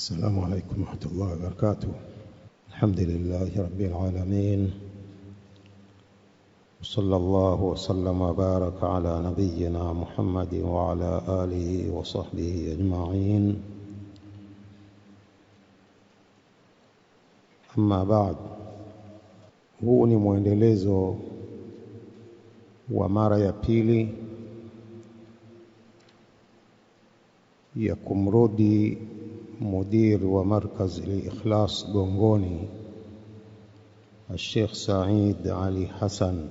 السلام عليكم ورحمة الله وبركاته. الحمد لله رب العالمين. وصلى الله وسلم وبارك على نبينا محمد وعلى آله وصحبه أجمعين. أما بعد huu ni ya pili ya kumrudi wa markaz al-Ikhlas Gongoni Sheikh Said Ali Hassan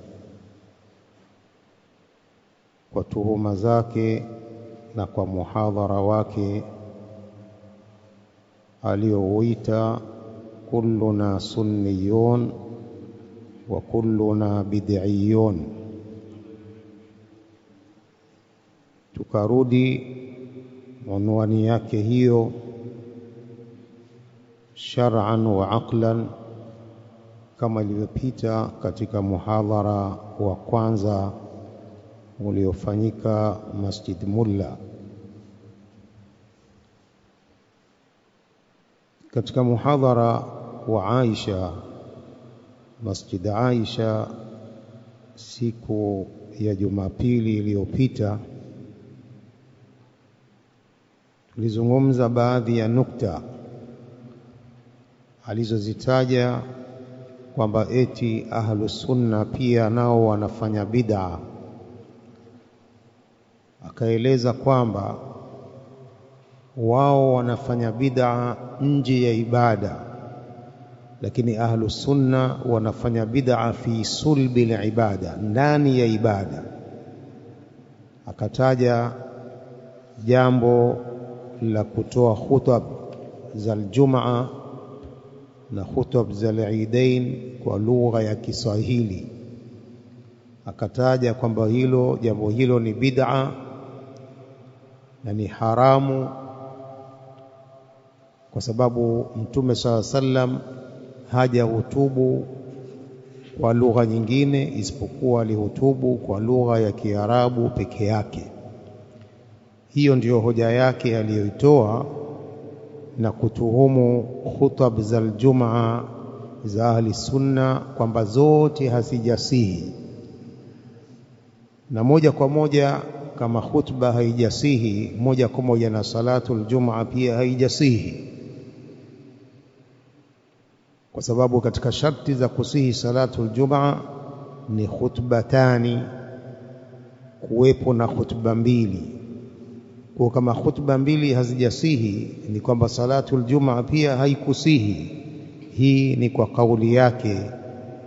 kwa tuhuma zake na kwa muhadhara wake aliyouita kulluna sunniyun wa kulluna bid'iyun tukarudi unwani yake hiyo shar'an wa aqlan kama ilivyopita katika muhadhara wa kwanza uliofanyika Masjid Mulla. Katika muhadhara wa Aisha Masjid Aisha siku ya Jumapili iliyopita tulizungumza baadhi ya nukta alizozitaja kwamba eti ahlusunna pia nao wanafanya bid'a. Akaeleza kwamba wao wanafanya bid'a nje ya ibada lakini ahlusunna wanafanya bid'a fi sulbi ibada ndani ya ibada. Akataja jambo la kutoa khutab za Ijumaa na khutub za Eidain kwa lugha ya Kiswahili akataja kwamba hilo jambo hilo ni bid'a na ni haramu kwa sababu Mtume SAW sallam hajahutubu kwa lugha nyingine isipokuwa alihutubu kwa lugha ya Kiarabu peke yake. Hiyo ndiyo hoja yake aliyoitoa na kutuhumu khutab za Ijumaa za ahli sunna kwamba zote hazijasihi, na moja kwa moja kama khutba haijasihi, moja kwa moja na salatu aljumaa pia haijasihi, kwa sababu katika sharti za kusihi salatu aljumaa ni khutbatani, kuwepo na khutba mbili kwa kama khutba mbili hazijasihi ni kwamba salatu jumaa pia haikusihi. Hii ni kwa kauli yake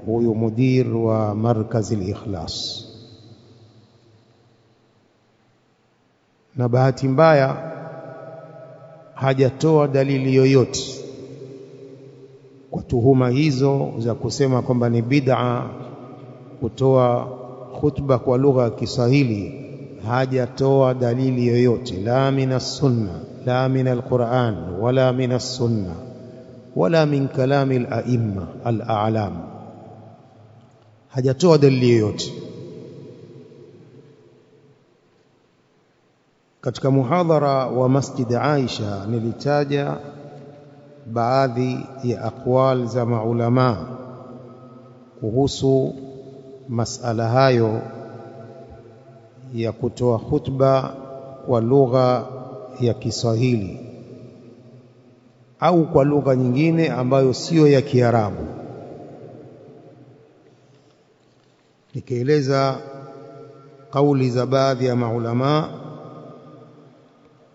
huyu mudir wa markazi al-Ikhlas. Na bahati mbaya hajatoa dalili yoyote kwa tuhuma hizo za kusema kwamba ni bid'a kutoa khutba kwa lugha ya Kiswahili hajatoa dalili yoyote. La min sunna la min alquran wala min sunna wala min kalami al-a'imma al-a'lam. Hajatoa dalili yoyote. Katika muhadhara wa Masjid Aisha nilitaja baadhi ya aqwal za maulama kuhusu masala hayo ya kutoa khutba kwa lugha ya Kiswahili au kwa lugha nyingine ambayo sio ya Kiarabu. Nikieleza kauli za baadhi ya maulama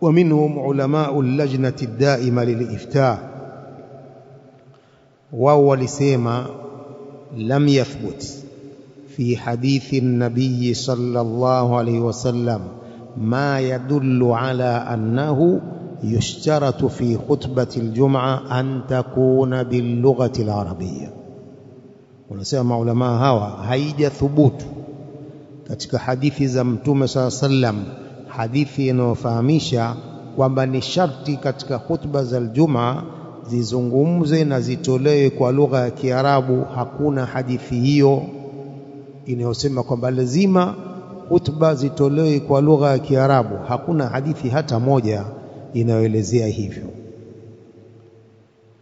wa minhum ulamau lajnati daima lilifta, wao walisema lam yathbut في حديث النبي صلى الله عليه وسلم ما يدل على أنه يشترط في خطبة الجمعة أن تكون باللغة العربية. ونسمع علماء هوا هيدا ثبوت. كتك حديث زمتوم صلى الله عليه وسلم حديث نوفاميشا ومن الشرط كتك خطبة الجمعة زي na zitolewe kwa lugha ya حكون hakuna inayosema kwamba lazima hutuba zitolewe kwa lugha ya Kiarabu. Hakuna hadithi hata moja inayoelezea hivyo.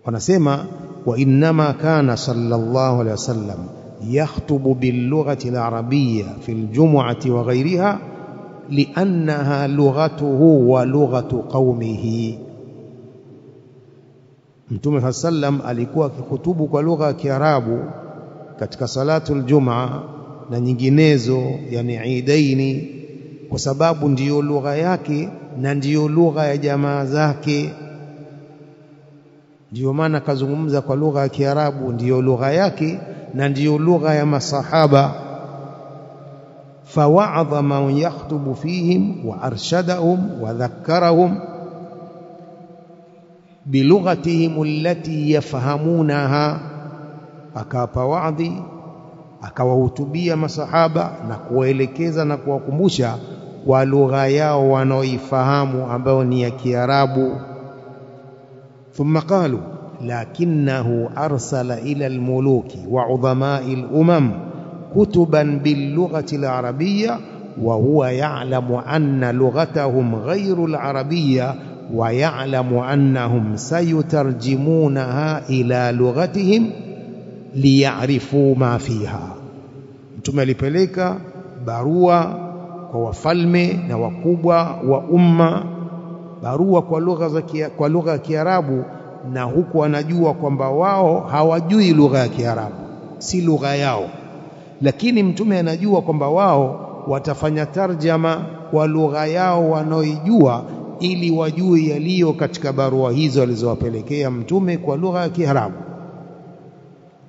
wanasema wa innama kana sallallahu alaihi wasallam yakhtubu billughati alarabiyya fi aljum'ati wa ghayriha liannaha lughatuhu wa lughatu qaumihi Mtume saa sallam alikuwa akihutubu kwa lugha ya Kiarabu katika salatu aljumaa na nyinginezo, yani idaini, kwa sababu ndiyo lugha yake na ndiyo lugha ya jamaa zake. Ndiyo maana akazungumza kwa lugha ya Kiarabu, ndiyo lugha yake na ndiyo lugha ya masahaba. fawaadha man yakhtubu fihim wa arshadahum wa dhakkarahum bilughatihim allati yafhamunaha, akawapa wadhi, akawahutubia masahaba na kuwaelekeza na kuwakumbusha kwa lugha yao wanaoifahamu ambayo ni ya Kiarabu. Thumma qalu lakinahu arsala ila almuluki wa udhamai alumam kutuban billughati alarabiyya wa huwa ya'lamu anna lughatahum ghayru alarabiyya ويعلم أنهم سيترجمونها إلى لغتهم ليعرفوا ما فيها mtume alipeleka barua kwa wafalme na wakubwa wa umma barua kwa lugha za kwa lugha ya Kiarabu na huku wanajua kwamba wao hawajui lugha ya Kiarabu si lugha yao lakini mtume anajua kwamba wao watafanya tarjama kwa lugha yao wanaoijua ili wajue yaliyo katika barua hizo alizowapelekea mtume kwa lugha ya Kiarabu.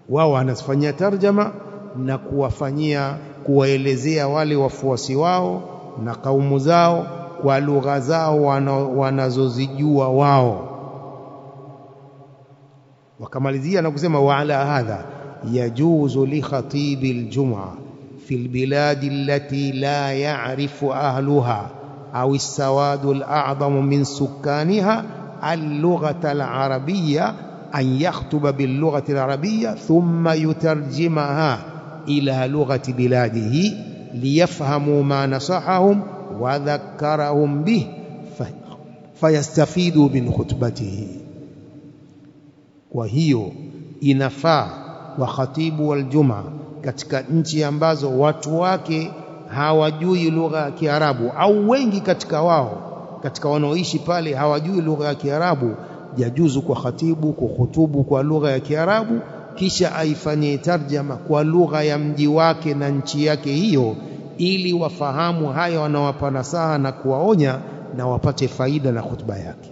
Wao wanafanyia tarjama na kuwafanyia kuwaelezea wale wafuasi wao na kaumu zao kwa lugha zao wanazozijua wao. Wakamalizia na kusema waala hadha yajuzu likhatibi ljuma fi lbiladi allati la yarifu ahluha au lsawadu ladamu min sukkaniha allughata alarabiya an yakhtuba billughati alarabiya thumma yutarjimaha ila lughati biladihi liyafhamu ma nasahahum wa dhakkarahum bih fayastafidu min khutbatihi. Kwa hiyo inafaa wakhatibu waljuma katika nchi ambazo watu wake hawajui lugha ya Kiarabu au wengi katika wao katika wanaoishi pale hawajui lugha ya Kiarabu, jajuzu kwa khatibu kuhutubu kwa lugha ya Kiarabu kisha aifanyie tarjama kwa lugha ya mji wake na nchi yake hiyo, ili wafahamu hayo wanawapa nasaha na kuwaonya na wapate faida na khutba yake.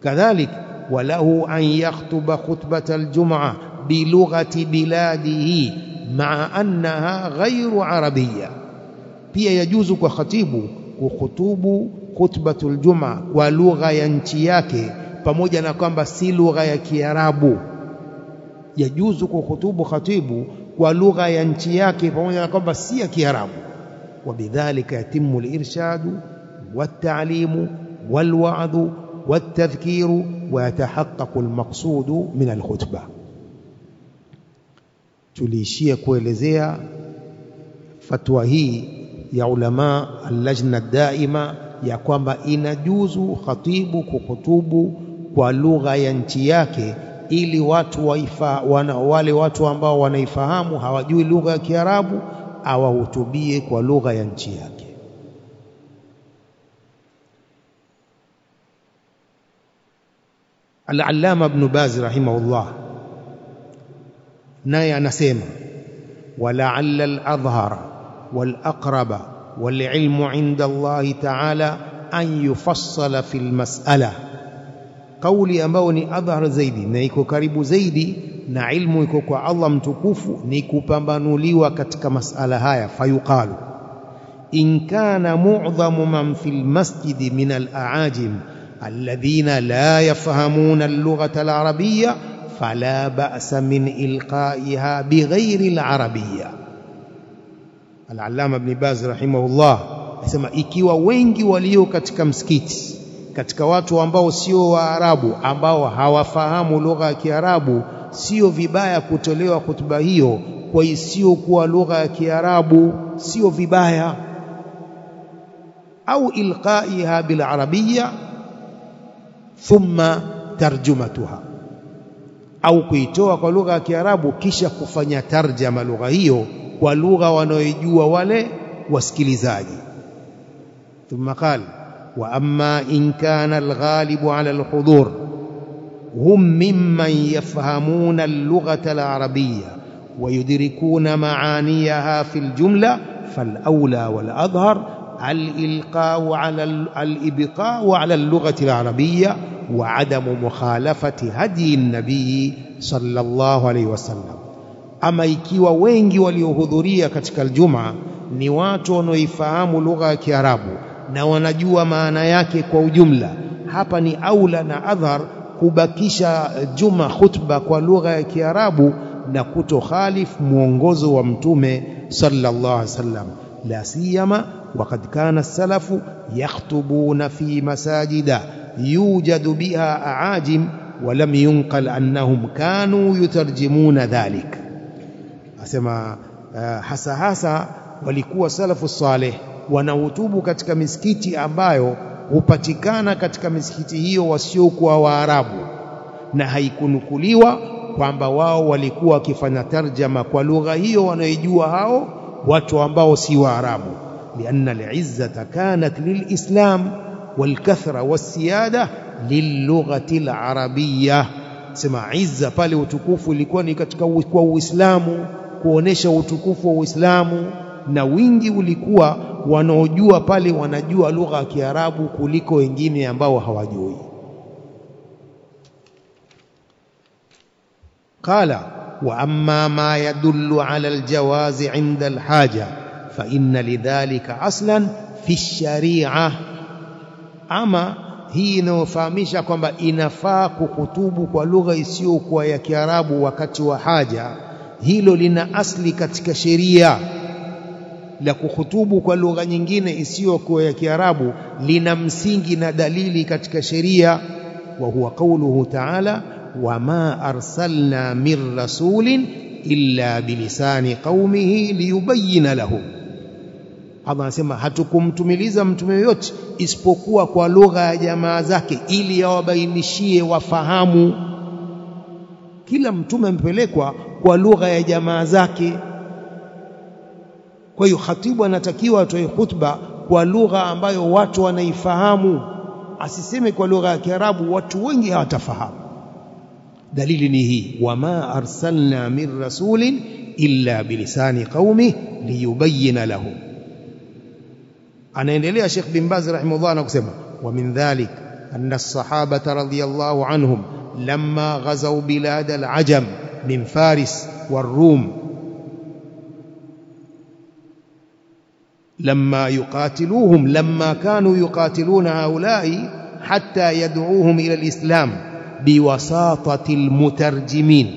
Kadhalik walahu an yakhtuba khutbata aljum'a bilughati biladihi maa annaha ghairu arabiyya pia yajuzu kwa khatibu kukhutubu khutbatul juma kwa lugha ya nchi yake pamoja na kwamba si lugha ya Kiarabu. Yajuzu kuhutubu khatibu kwa lugha ya nchi yake pamoja na kwamba si ya Kiarabu. Wabidhalika yatimu alirshadu والتعليم والوعظ والتذكير ويتحقق المقصود من الخطبة tuliishia kuelezea fatwa hii ya ulama allajna daima ya kwamba inajuzu khatibu kuhutubu kwa lugha ya nchi yake ili watu waifa, wana, wale watu ambao wanaifahamu hawajui lugha ya Kiarabu awahutubie kwa lugha ya nchi yake. Al-Allama Ibn Baz rahimahullah naye anasema walaalla al-adhhara wal-aqraba wal-ilmu inda Allah ta'ala an yufassala fi al-mas'ala kauli ambayo ni adhhar zaidi na iko karibu zaidi na ilmu iko kwa Allah mtukufu ni kupambanuliwa katika masala haya fayuqalu in kana mu'dhamu man fil masjid min al-a'ajim alladhina la yafhamuna al-lughata al-arabiyya fala ba'sa min ilqa'iha bighayri al-arabiyya Al-Allama Ibn Baz rahimahullah anasema ikiwa wengi walio katika msikiti katika watu ambao sio Waarabu ambao hawafahamu lugha ya Kiarabu sio vibaya kutolewa kutuba hiyo kwa isiyokuwa lugha ya Kiarabu sio vibaya. Au ilqaiha bil arabia thumma tarjumatuha. Au kuitoa kwa lugha ya Kiarabu kisha kufanya tarjama lugha hiyo kwa lugha wanaoijua wale wasikilizaji. Thumma qala. وأما إن كان الغالب على الحضور هم ممن يفهمون اللغة العربية ويدركون معانيها في الجملة فالأولى والأظهر الإلقاء على الإبقاء على اللغة العربية وعدم مخالفة هدي النبي صلى الله عليه وسلم. ama ikiwa wengi waliohudhuria katika aljuma ni watu wanaoifahamu lugha na wanajua maana yake kwa ujumla hapa ni aula na adhar kubakisha juma khutba kwa lugha ya Kiarabu na kutokhalifu mwongozo wa mtume sallallahu alaihi wasallam la siyama وقد كان السلف يخطبون في مساجد يوجد بها أعاجم ولم ينقل أنهم كانوا يترجمون ذلك asema uh, hasa hasa walikuwa salafu saleh wanahutubu katika misikiti ambayo hupatikana katika misikiti hiyo wasiokuwa Waarabu. Na haikunukuliwa kwamba wao walikuwa wakifanya tarjama kwa lugha hiyo wanaijua hao watu ambao si Waarabu. Lianna al-izzata kanat lilislam walkathra wasiyada lillughati al-arabiyya. Sema izza pale utukufu ilikuwa ni katika kwa Uislamu kuonesha utukufu wa Uislamu na wingi ulikuwa wanaojua pale wanajua lugha ya Kiarabu kuliko wengine ambao hawajui. Qala wa amma ma yadullu ala aljawazi inda alhaja fa inna lidhalika aslan fi sharia. Ama hii inayofahamisha kwamba inafaa kukutubu kwa lugha isiyokuwa ya Kiarabu wakati wa haja, hilo lina asli katika sheria la kuhutubu kwa lugha nyingine isiyokuwa ya Kiarabu lina msingi na dalili katika sheria wa huwa qauluhu ta'ala wama arsalna min rasulin illa bilisani qaumihi liyubayyana lahum Allah anasema hatukumtumiliza mtume yoyote isipokuwa kwa lugha ya jamaa zake ili yawabainishie wafahamu. Kila mtume amepelekwa kwa lugha ya jamaa zake kwa hiyo khatibu anatakiwa atoe khutba kwa lugha ambayo watu wanaifahamu, asiseme kwa lugha ya Kiarabu, watu wengi hawatafahamu. Dalili ni hii, wama arsalna min rasulin illa bilisani qaumi liyubayina lahum. Anaendelea shekh bin Baz rahimahullah na kusema wa min dhalik anna as-sahabata radhiyallahu anhum lamma ghazaw bilad al-ajam min Faris wal-Rum لما يقاتلوهم لما كانوا يقاتلون هؤلاء حتى يدعوهم إلى الإسلام بوساطة المترجمين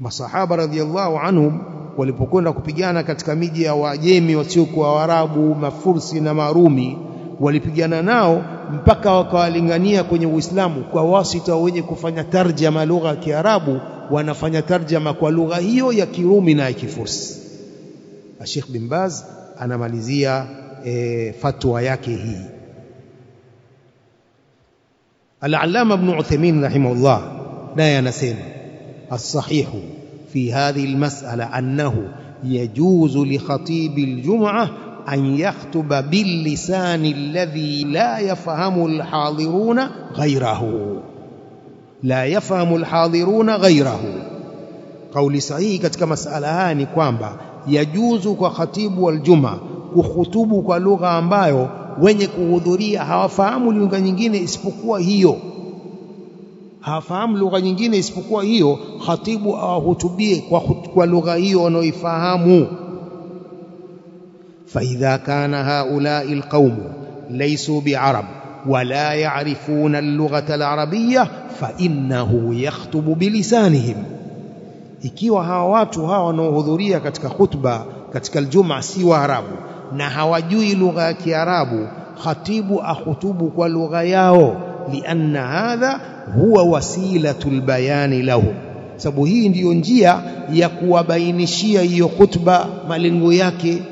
masahaba radhiallahu anhum walipokwenda kupigana katika miji ya Wajemi wasiokuwa Waarabu, Mafursi na Marumi, walipigana nao mpaka wakawalingania kwenye Uislamu kwa wasita wenye kufanya tarjama lugha ya Kiarabu, wanafanya tarjama kwa lugha hiyo ya Kirumi na ya Kifursi. Sheikh bin Baz anamalizia e, fatwa yake hii. Al-Allama Ibn Uthaymeen rahimahullah naye anasema الصحيح في هذه المسألة أنه يجوز لخطيب الجمعة أن يخطب باللسان الذي لا يفهم الحاضرون غيره لا يفهم الحاضرون غيره قول صحيح katika masala haya ni kwamba yajuzu kwa khatibu waljuma kuhutubu kwa lugha ambayo wenye kuhudhuria hawafahamu lugha nyingine isipokuwa hiyo hafahamu lugha nyingine isipokuwa hiyo, khatibu awahutubie kwa, kwa lugha hiyo wanaoifahamu. faidha kana haulai alqaumu laisu biarab wala yarifuna allughata alarabiya fainnahu yakhtubu bilisanihim ikiwa hawa watu hawa wanaohudhuria katika khutba katika aljuma si Waarabu na hawajui lugha ya Kiarabu, khatibu akhutubu kwa lugha yao, lianna hadha huwa wasilatul bayani lahum, sababu hii ndiyo njia ya kuwabainishia hiyo khutba malengo yake.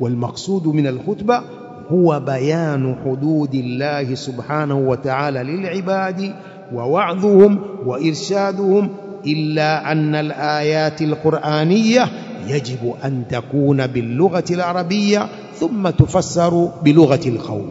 Walmaqsudu min alkhutba huwa bayanu hududi llahi subhanahu wa ta'ala lilibadi wa wa'dhuhum wa irshaduhum إلا أن الآيات القرآنية يجب أن تكون باللغة العربية ثم تفسر بلغة القوم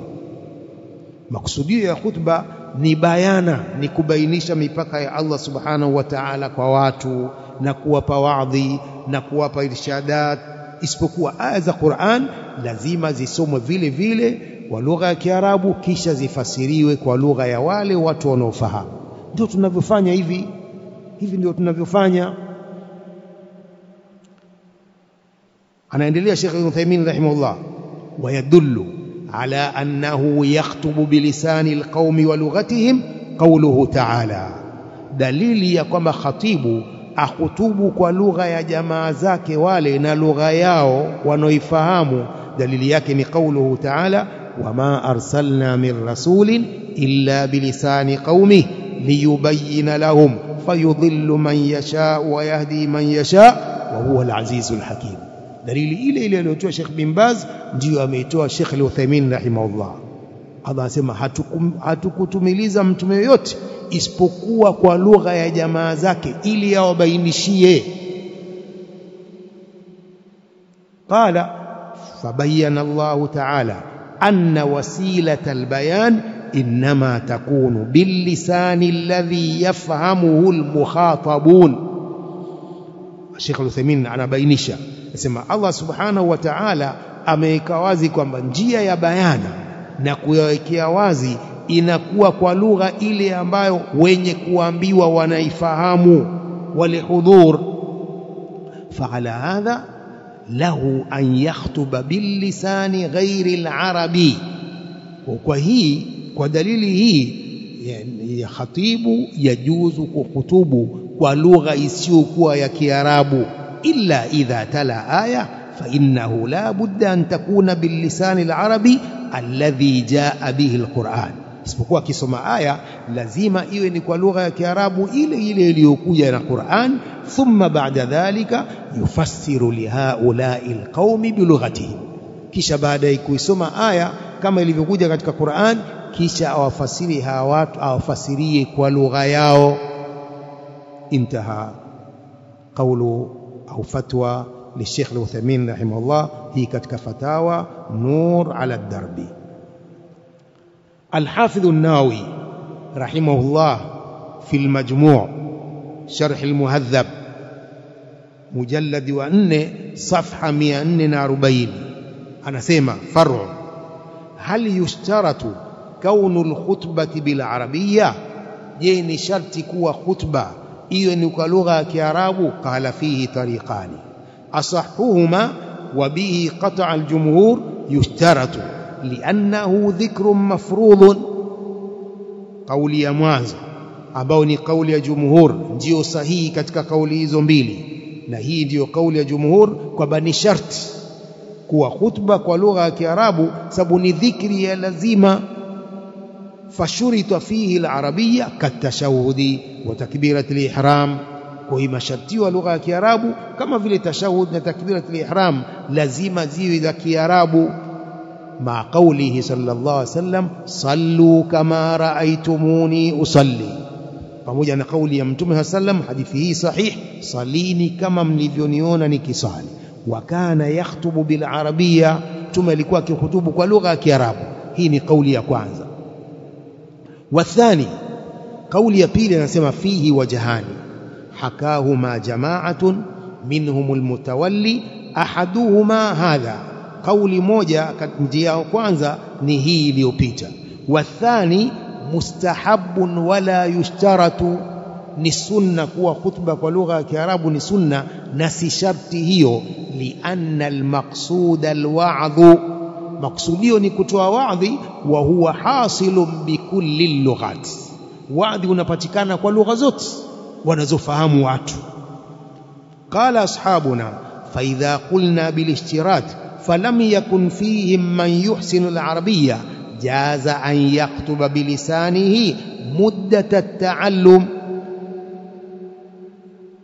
مقصودية ya khutba ni bayana ni kubainisha mipaka ya Allah subhanahu wa ta'ala kwa watu na kuwapa wadhi na kuwapa irshadat isipokuwa aya za Qur'an lazima zisomwe vile vile kwa lugha ya Kiarabu kisha zifasiriwe kwa lugha ya wale watu wanaofahamu ndio tunavyofanya hivi Hivi ndio tunavyofanya anaendelea Sheikh Ibn Uthaymeen rahimahullah ويدل على أنه يخطب بلسان القوم ولغتهم قوله تعالى dalili ya kwamba khatibu ahutubu kwa lugha ya jamaa zake wale na lugha yao wanaoifahamu dalili yake ni qauluhu ta'ala wama arsalna min rasulin illa bilisani qaumih liyubayyina lahum fayudhillu man yasha wa yahdi man yasha wa huwa al-azizul dalili ile ile aliyotoa Sheikh bin Baz ndiyo ameitoa Sheikh Al-Uthaymeen rahimahullah. Allah anasema hatukutumiliza mtume yoyote isipokuwa kwa lugha ya jamaa zake ili awabainishie qala fabayyana Allah ta'ala anna wasilata albayan inma takunu billisani alladhi yafhamuhu almukhatabun Sheikh Al-Uthaymeen anabainisha nasema Allah subhanahu wa ta'ala ameweka wazi kwamba njia ya bayana na kuyawekea wazi inakuwa kwa lugha ile ambayo wenye kuambiwa wanaifahamu walihudhur فعلى هذا له أن يخطب باللسان غير العربي وكwa hii kwa dalili hii ya khatibu yajuzu kuhutubu kwa lugha isiyokuwa ya Kiarabu illa idha tala aya fa innahu la budda an takuna bilisani alarabi alladhi jaa bihi lquran isipokuwa akisoma aya lazima iwe ni kwa lugha ya Kiarabu ile ile iliyokuja na Qur'an thumma ba'da dhalika yufassiru lihaulai lqaumi bilughatihim kisha baada ya kuisoma aya kama ilivyokuja katika Qur'an kisha awafasiri hawa watu awafasirie kwa lugha yao. Intaha qawlu au fatwa للشيخ الوثيمين رحمه الله هي كتك فتاوى نور على الدرب الحافظ الناوي رحمه الله في المجموع شرح المهذب مجلد وأن صفحة 140 أنا سيما فرع هل يشترط kaunu lkhutbati bilarabiya je ni sharti kuwa khutba? Iwe ni kwa lugha ya kiarabu qala fihi tariqani. Asahuhuma wa bihi qata aljumhur yushtaratu liannahu dhikrun mafrudhun. Kauli ya mwanzo ambayo ni kauli ya jumhur ndiyo sahihi katika kauli hizo mbili. Na hii ndiyo kauli ya jumhur kwamba ni sharti kuwa khutba kwa lugha ya Kiarabu sababu ni dhikri ya lazima. فشرط فيه العربية كالتشهد وتكبيرة الإحرام. كهما شرطيوا ولغة كيارابو كما في التشهد وتكبيرة الإحرام لازم زيو إذا كيارابو مع قوله صلى الله عليه وسلم صلوا كما رأيتموني أصلي. فمجا نقول عليه وسلم حديثه صحيح صليني كما من ذنيونني كصالي وكان يخطب بالعربية ثم لكوا كخطوبك لغة كيارابو هيني قولي كوانزا والثاني قول ya pili anasema fihi wajhani hakahuma jama'atun minhum almutawalli ahaduhuma hadha. Kauli moja njia yao kwanza ni hii iliyopita. Wathani mustahabun wala yushtaratu ni sunna kuwa khutba kwa lugha ya kiarabu ni sunna na si sharti hiyo lianna almaqsuda alwa'dhu maksudio ni kutoa wa'dhi wa huwa hasilun bikulli lughat. Wa'dhi unapatikana kwa lugha zote wanazofahamu watu. Qala ashabuna fa idha qulna bil ishtirat falam yakun fihim man yuhsinu al arabiyya jaza an yaktuba bilisanihi muddat at-ta'allum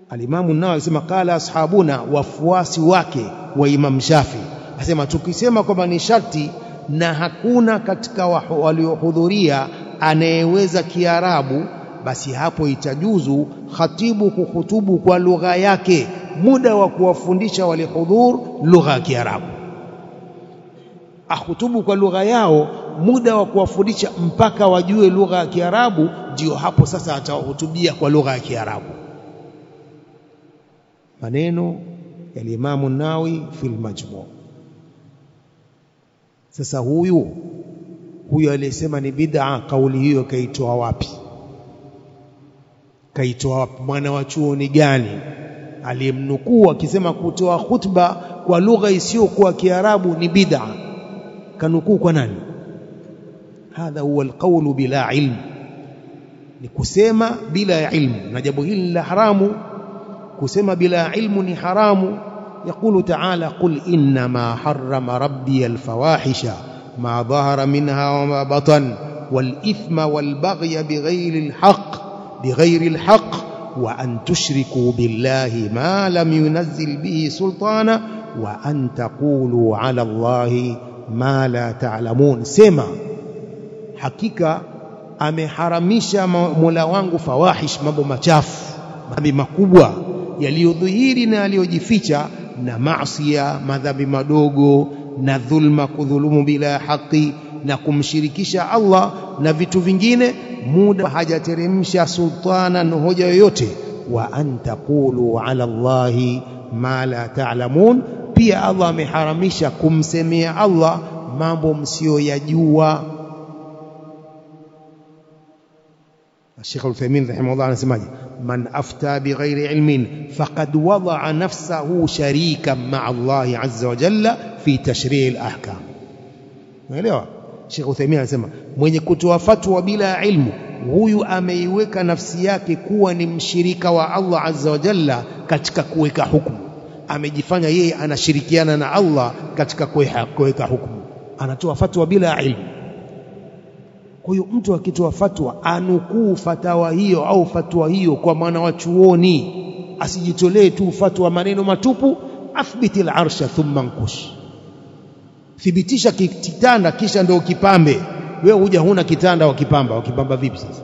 alimamu nao alisema qala ashabuna wafuasi wake wa imam shafi asema tukisema kwamba ni sharti na hakuna katika waliohudhuria anayeweza kiarabu basi hapo itajuzu khatibu kuhutubu kwa lugha yake muda wa kuwafundisha walihudhur lugha ya Kiarabu. Ahutubu kwa lugha yao muda wa kuwafundisha mpaka wajue lugha ya Kiarabu ndio hapo sasa atawahutubia kwa lugha ya Kiarabu. Maneno ya Imamu Nawi fil Majmu sasa huyu huyu aliyesema ni bid'a kauli hiyo kaitoa wapi? Kaitoa wapi? Mwana wa chuo ni gani? Aliyemnukuu akisema kutoa khutba kwa lugha isiyokuwa Kiarabu ni bid'a. Kanukuu kwa nani? Hadha huwa alqawlu bila ilm. Ni kusema bila ilmu na jambo hili la haramu. Kusema bila ilmu ni haramu يقول تعالى قل إنما حرم ربي الفواحش ما ظهر منها وما بطن والإثم والبغي بغير الحق بغير الحق وأن تشركوا بالله ما لم ينزل به سلطانا وأن تقولوا على الله ما لا تعلمون. سما حقيقة ameharamisha Mola wangu fawahish mambo machafu mambo makubwa yaliyodhihiri na yaliyojificha na maasiya, madhambi madogo na dhulma, kudhulumu bila haki na kumshirikisha Allah na vitu vingine, muda hajateremsha sultanan hoja yoyote. Wa antakulu ala Allahi ma la ta'lamun, pia Allah ameharamisha kumsemea Allah mambo msiyoyajua. Sheikh Uthaymeen rahimahullah anasemaje? Man afta bighairi ilmin faqad وضع nafsahu sharikan ma'a الله azza وجل في tashri' al-ahkam unaelewa? Sheikh Uthaymeen anasema mwenye kutoa fatwa bila ilmu huyu ameiweka nafsi yake kuwa ni mshirika wa Allah azza wa jalla katika kuweka hukumu. Amejifanya yeye anashirikiana na Allah katika kuweka hukumu. Anatoa fatwa bila ilmu kwa hiyo mtu akitoa fatwa anukuu fatawa hiyo au fatwa hiyo kwa mwana wa chuoni. Asijitolee tu fatwa maneno matupu athbiti al-arsha thumma nkush thibitisha kitanda kisha ndio kipambe wewe huja huna kitanda wakipamba wakipamba vipi sasa?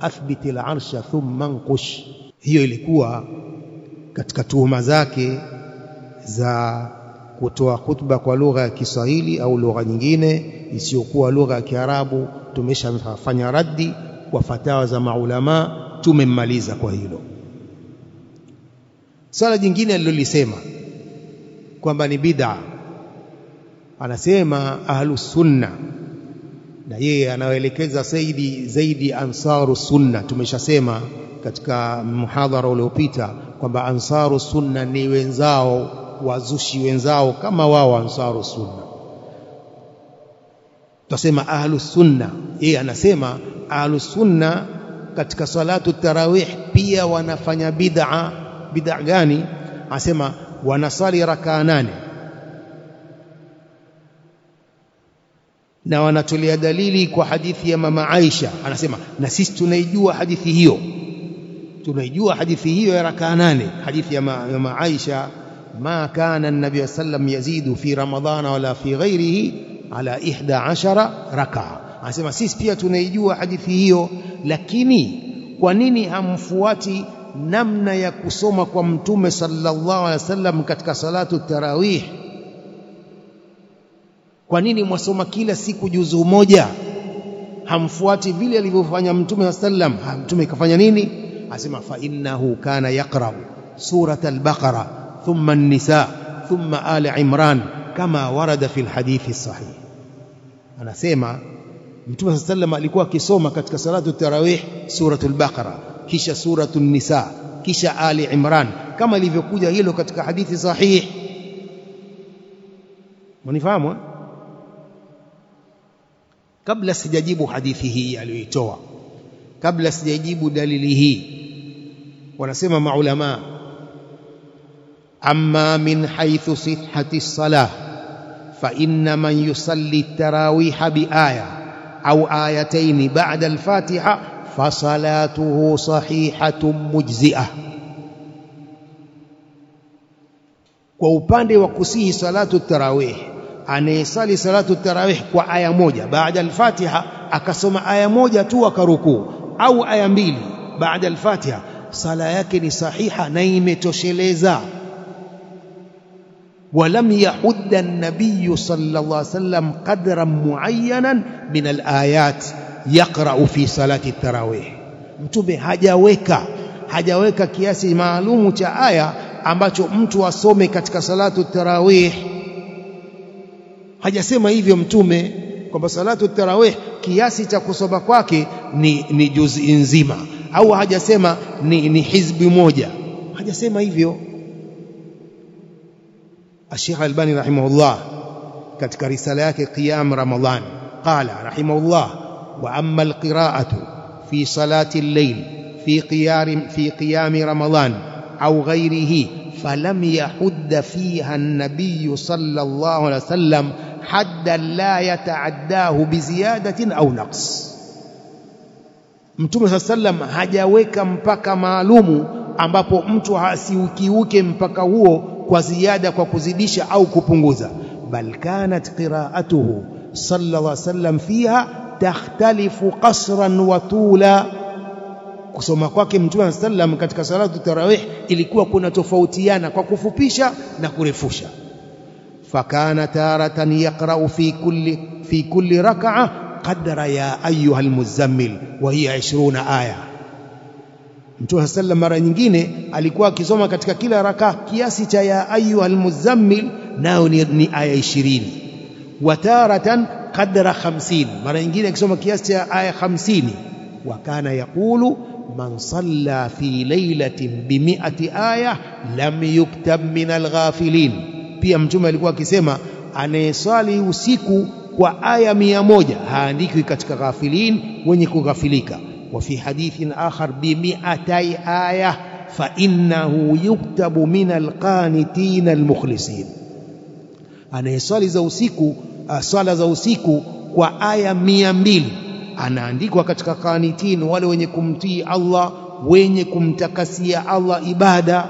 Athbiti al-arsha thumma nkush hiyo ilikuwa katika tuhuma zake za kutoa khutba kwa lugha ya Kiswahili au lugha nyingine isiyokuwa lugha ya Kiarabu tumeshafanya raddi kwa fatawa za maulama tumemmaliza kwa hilo. Swala jingine alilolisema kwamba ni bid'a. Anasema ahlus sunna na yeye anaelekeza zaidi zaidi ansaru sunna. Tumeshasema katika muhadhara uliopita kwamba ansaru sunna ni wenzao wazushi wenzao kama wao ansaru sunna tutasema ahlus sunna. Yeye anasema ahlus sunna katika salatu tarawih pia wanafanya bid'a. Bid'a gani? Anasema wanasali raka nane. Na wanatolea dalili kwa hadithi ya mama Aisha. Anasema na sisi tunaijua hadithi hiyo. Tunaijua hadithi hiyo ya rakaa nane. Hadithi ya mama Aisha ma kana an-nabiy sallam yazidu fi ramadhana wala fi ghairihi ala ihda ashara rakaa. Anasema sisi pia tunaijua hadithi hiyo lakini kwa nini hamfuati namna ya kusoma kwa mtume sallallahu alaihi wasallam katika salatu tarawih? Kwa nini mwasoma kila siku juzu moja? Hamfuati vile alivyofanya mtume sallam mtume kafanya nini? Asema fa innahu kana yaqra surat al-baqara thumma an-nisa thumma ali imran kama warada fi al-hadithi sahih anasema Mtume sallam alikuwa akisoma katika salatu tarawih suratul Baqara kisha suratul Nisa kisha Ali Imran kama ilivyokuja hilo katika hadithi sahihi Mnifahamu eh? kabla sijajibu hadithi hii aliyoitoa kabla sijajibu dalili hii wanasema maulama amma min haythu sihhati salah فإن من يصلي التراويح بآية أو آيتين بعد الفاتحة فصلاته صحيحة مجزئة kwa upande wa kusihi salatu tarawih anayesali salatu tarawih kwa aya moja baada al-Fatiha akasoma aya moja tu akarukuu au aya mbili baada al-Fatiha sala yake ni sahiha na imetosheleza ولم يحد النبي صلى الله عليه وسلم قدرا معينا من الآيات يقرأ في صلاة التراويح mtume hajaweka hajaweka kiasi maalumu cha aya ambacho mtu asome katika salatu tarawih hajasema hivyo mtume kwamba salatu tarawih kiasi cha kusoma kwake ni, ni juzi nzima au hajasema ni, ni hizbi moja hajasema hivyo الشيخ الباني رحمه الله كتك رسالات قيام رمضان. قال رحمه الله وأما القراءة في صلاة الليل في, قيار في قيام رمضان أو غيره فلم يحد فيها النبي صلى الله عليه وسلم حدا لا يتعداه بزيادة أو نقص. متوم صلى الله عليه وسلم هجاوك مبكى معلوم أمبابو متوها سيوكيوك مبكى هو kwa ziada kwa kuzidisha au kupunguza. Bal kanat qira'atuhu sallallahu alaihi wasallam fiha takhtalifu qasran wa tula. Kusoma kwake mtume sallam katika salatu tarawih ilikuwa kuna tofautiana kwa kufupisha na kurefusha. Fakana taratan yaqra'u fi kulli fi kulli rak'a qadra ya ayuha almuzammil wa hiya 20 aya Mtume sallam mara nyingine alikuwa akisoma katika kila raka kiasi cha ya ayu almuzammil nao ni, ni aya 20 wataratan qadra 50 mara nyingine akisoma kiasi cha aya 50 wa kana yaqulu man salla fi laylatin bi mi'ati aya lam yuktab min alghafilin pia mtume alikuwa akisema anayeswali usiku kwa aya mia moja haandikwi katika ghafilin wenye kughafilika وفي حديث آخر بمئتي آية فإنه يكتب من القانتين المخلصين anayeswali za usiku uh, swala za usiku kwa aya mia mbili anaandikwa katika qanitin wale wenye kumtii Allah wenye kumtakasia Allah ibada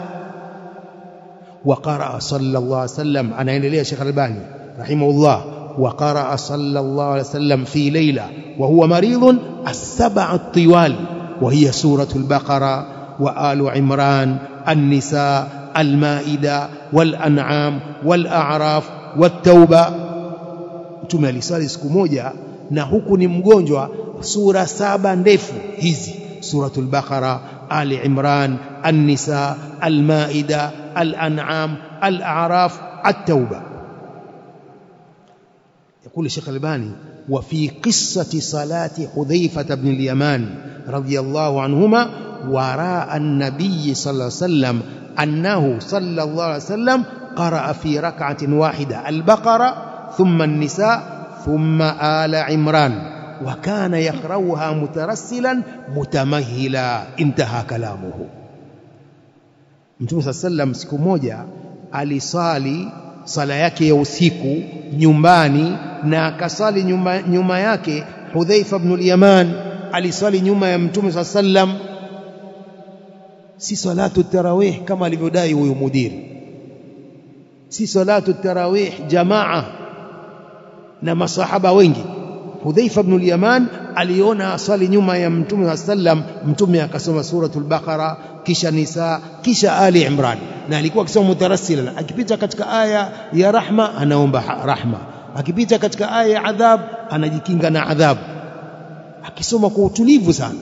wa qaraa sallallahu alaihi wasallam anaendelea Sheikh Albani rahimahullah وقرأ صلى الله عليه وسلم في ليلة وهو مريض السبع الطوال وهي سورة البقرة وآل عمران النساء المائدة والأنعام والأعراف والتوبة. تمالي سالس كموجة نهوك نمجونجوا سورة سابا نفو هزي سورة البقرة آل عمران النساء المائدة الأنعام الأعراف التوبة يقول الشيخ الباني وفي قصة صلاة حذيفة بن اليمان رضي الله عنهما وراء النبي صلى الله عليه وسلم أنه صلى الله عليه وسلم قرأ في ركعة واحدة البقرة ثم النساء ثم آل عمران وكان يقرأها مترسلا متمهلا. انتهى كلامه. Mtume صلى الله عليه وسلم siku moja alisali sala yake ya usiku nyumbani na akasali nyuma, nyuma yake Hudhaifa ibn al-Yaman alisali nyuma ya Mtume صلى الله عليه وسلم si salatu tarawih kama alivyodai huyu mudiri si salatu tarawih jamaa na masahaba wengi Hudhaifa ibn al-Yaman aliona asali nyuma ya Mtume wa sallam Mtume akasoma suratul Baqara kisha Nisa kisha Ali Imran. Na alikuwa akisoma mutarassilan akipita katika aya ya rahma anaomba rahma. Akipita katika aya ya adhab anajikinga na adhabu akisoma kwa utulivu sana.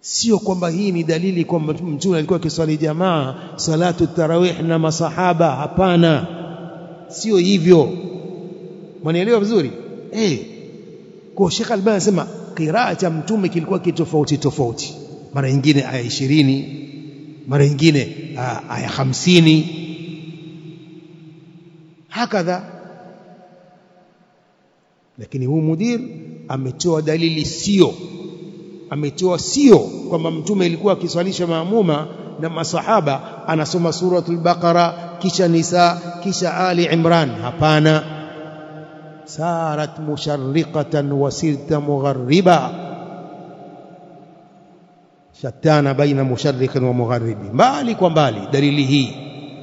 Sio kwamba hii ni dalili kwamba mtume alikuwa akiswali jamaa salatu tarawih na masahaba. Hapana. Sio hivyo mwanielewa vizuri? Eh. Kwa Sheikh Albani anasema qiraa cha mtume kilikuwa kitofauti tofauti. Mara nyingine aya 20 mara nyingine aya 50 hakadha. Lakini huu mudir ametoa dalili sio. Ametoa sio kwamba mtume ilikuwa akiswalisha maamuma na masahaba anasoma suratul baqara kisha nisa kisha ali imran. Hapana sarat musharriqatan wasirta mugharriba shatana baina musharriqin wa mugharibi. Mbali kwa mbali dalili hii.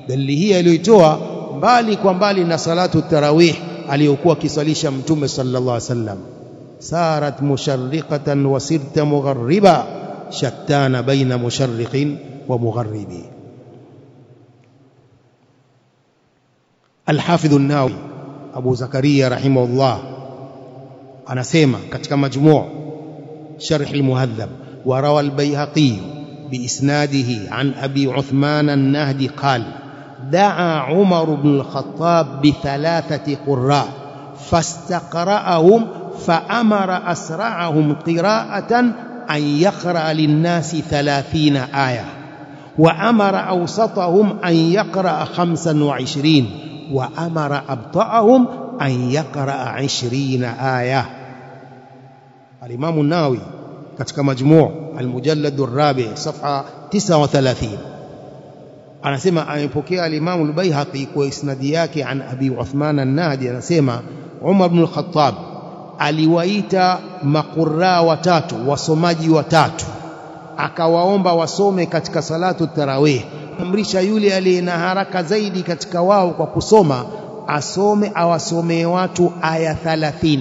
Dalili hii aliyoitoa mbali kwa mbali na salatu tarawih aliyokuwa akisalisha mtume sallallahu alaihi wasallam. Sarat musharriqatan wasirta mughariba. Shattana baina musharriqin wa mugharibi. Al-Hafidh an-Nawawi Abu Zakaria rahimahullah. Anasema katika majmuu sharh al-muhadhab wa rawa al-Baihaqi بإسناده عن أبي عثمان النهدي قال دعا عمر بن الخطاب بثلاثة قراء فاستقرأهم فأمر أسرعهم قراءة أن يقرأ للناس ثلاثين آية وأمر أوسطهم أن يقرأ خمسا وعشرين وأمر أبطأهم أن يقرأ عشرين آية. الإمام الناوي كتك مجموع المجلد الرابع صفحة تسعة وثلاثين. أنا سيما أن يبكي الإمام البيهقي كويسندياك عن أبي عثمان النادي أنا سيما عمر بن الخطاب aliwaita makura watatu wasomaji watatu akawaomba وصومي katika صلاة tarawih amrisha yule aliye na haraka zaidi katika wao kwa kusoma asome awasomee watu aya 30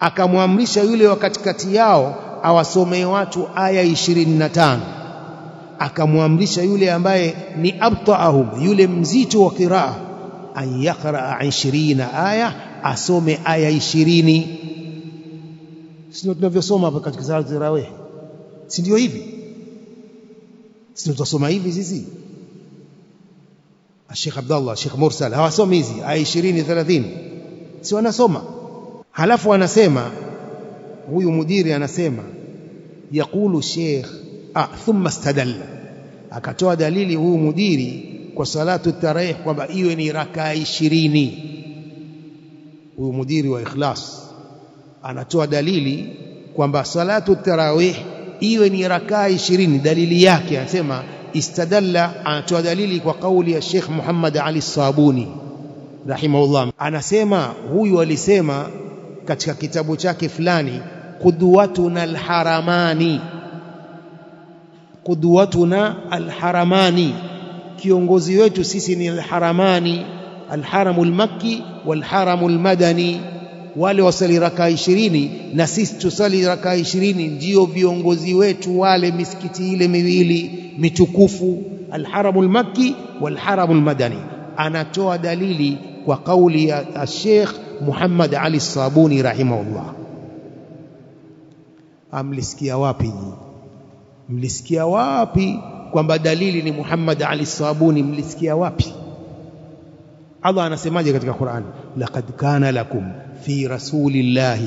akamwamrisha yule wa katikati yao awasomee watu aya 25 akamwamrisha yule ambaye ni abtaahum yule mzito wa qiraa an yaqra 20 aya asome aya 20 sio tunavyosoma hapa katika sala si ndio hivi sio tutasoma hivi sisi Sheikh Abdullah Sheikh Mursal. Hawasomi hizi. Aya 20 30 si wanasoma. Halafu anasema huyu mudiri anasema yakulu sheikh ah thumma istadalla akatoa dalili huyu mudiri kwa salatu tarawih kwamba iwe ni rakaa 20 huyu mudiri wa ikhlas anatoa dalili kwamba salatu tarawih iwe ni rakaa 20 dalili yake anasema istadalla anatoa dalili kwa kauli ya Sheikh Muhammad Ali Sabuni rahimahullah. Anasema huyu alisema katika kitabu chake fulani qudwatuna alharamani qudwatuna alharamani. Kiongozi wetu sisi ni alharamani alharamu almakki walharamu almadani wale wasali rakaa 20 na sisi tusali rakaa 20 ndio viongozi wetu wale misikiti ile miwili mitukufu alharamu almakki walharamu almadani. Anatoa dalili kwa kauli ya Sheikh Muhammad Ali Sabuni rahimahullah. Amlisikia wapi? Mlisikia wapi kwamba dalili ni Muhammad Ali Sabuni? Mlisikia wapi? Allah anasemaje katika Qur'an? Laqad kana lakum في رسول الله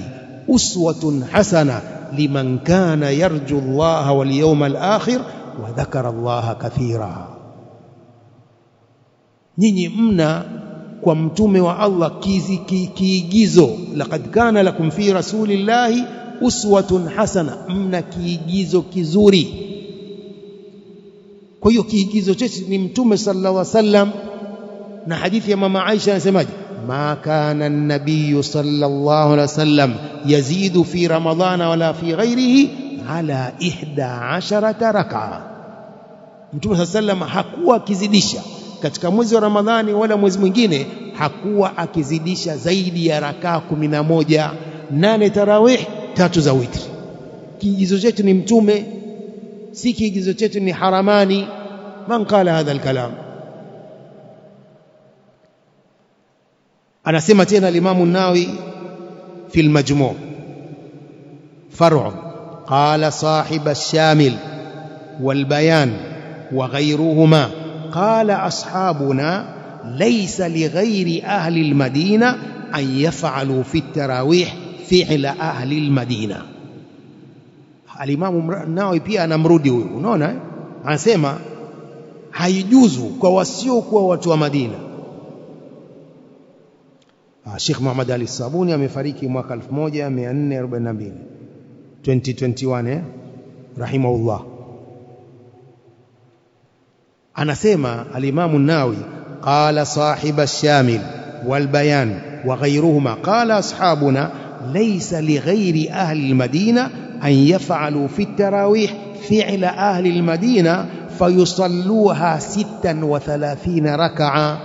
أسوة حسنة لمن كان يرجو الله واليوم الآخر وذكر الله كثيرا. نيني أمنا كمتومي الله كيزي كي كي جيزو لقد كان لكم في رسول الله أسوة حسنة. أمنا كي جيزو كيزوري كيو كي جيزو جيزو صلى الله عليه وسلم. نحديث يا ماما عايشة نسماجي ma kana an-nabiy sallallahu alaihi wasallam yazidu fi ramadhana wala fi ghairihi ala ihda asharata rak'a mtume alaihi wasallam hakuwa akizidisha katika mwezi wa Ramadhani wala mwezi mwingine hakuwa akizidisha zaidi ya rakaa kumi na moja nane tarawih tatu za witri. Kiigizo chetu ni mtume si kiigizo chetu ni haramani. Man qala hadha alkalam anasema tena al-Imam an-Nawawi fi al-Majmu' far'u qala sahib ash-Shamil wal-Bayan wa ghayruhuma قال أصحابنا ليس لغير أهل المدينة أن يفعلوا في التراويح فعل أهل المدينة الإمام النووي pia anamrudi huyu unaona anasema haijuzu kwa wasiokuwa watu wa Madina Sheikh Muhammad Ali Sabuni amefariki mwaka 1442 2021 eh rahimahullah anasema alimamu nawi qala sahib ash-shamil wal bayan wa ghayruhuma qala ashabuna laysa li ghayri ahli al-madina an yaf'alu fi at-tarawih fi'la ahli al-madina fayusalluha 36 rak'a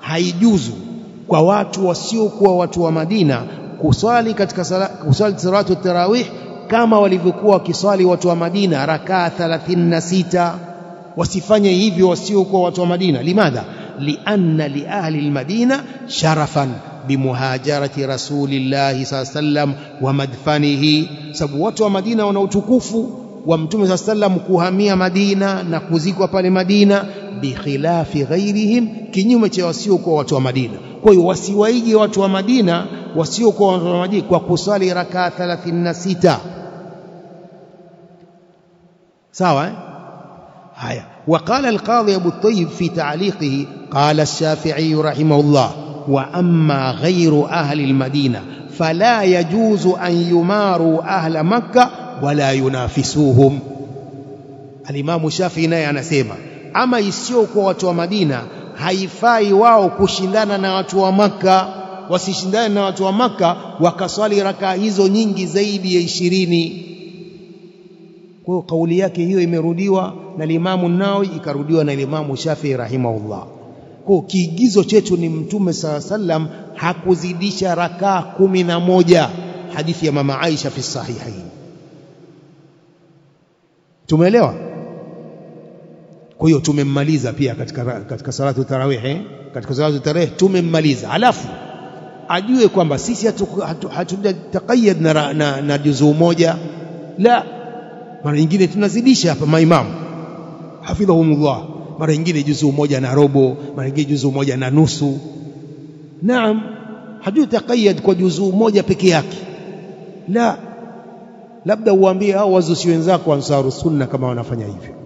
haijuzu kwa watu wasiokuwa watu wa Madina kuswali katika sala, kuswali salatu tarawih kama walivyokuwa wakiswali watu wa Madina rakaa 36 wasifanye hivyo wasiokuwa watu wa Madina. Limadha? Lianna liahli almadina sharafan bimuhajarati rasulillahi saa sallam wa madfanihi. Sababu watu wa Madina wana utukufu wa mtume saa sallam kuhamia Madina na kuzikwa pale Madina bikhilafi ghairihim kinyume cha wasiokuwa watu wa Madina kwa hiyo wasiwaige watu wa Madina wasiokuwa watu wa Madina kwa kuswali rakaa 36 sawa eh? haya وقال القاضي أبو الطيب في تعليقه قال الشافعي رحمه الله وأما غير أهل المدينة فلا يجوز أن يماروا أهل مكة ولا ينافسوهم الإمام الشافعي naye anasema ama isiyokuwa watu wa Madina haifai wao kushindana na watu wa Maka, wasishindane na watu wa Maka wakaswali rakaa hizo nyingi zaidi ya ishirini kwa hiyo kauli yake hiyo imerudiwa na Limamu Nawawi ikarudiwa na Limamu Shafii rahimahullah. Kwa kiigizo chetu ni Mtume saa sallam hakuzidisha rakaa kumi na moja, hadithi ya mama Aisha fi sahihain. Tumeelewa? Kwa hiyo tumemmaliza pia katika, katika salatu tarawih eh? katika salatu tarawih tumemmaliza, alafu ajue kwamba sisi hatujatakayad hatu, hatu na, na, na juzuu moja. La mara nyingine tunazidisha hapa maimamu. Hafidhahumullah. Mara nyingine juzuu moja na robo mara nyingine juzuu moja na nusu. Naam hatutakayad kwa juzuu moja peke yake. La labda uambie hao wazusi wenzako ansaru sunna kama wanafanya hivyo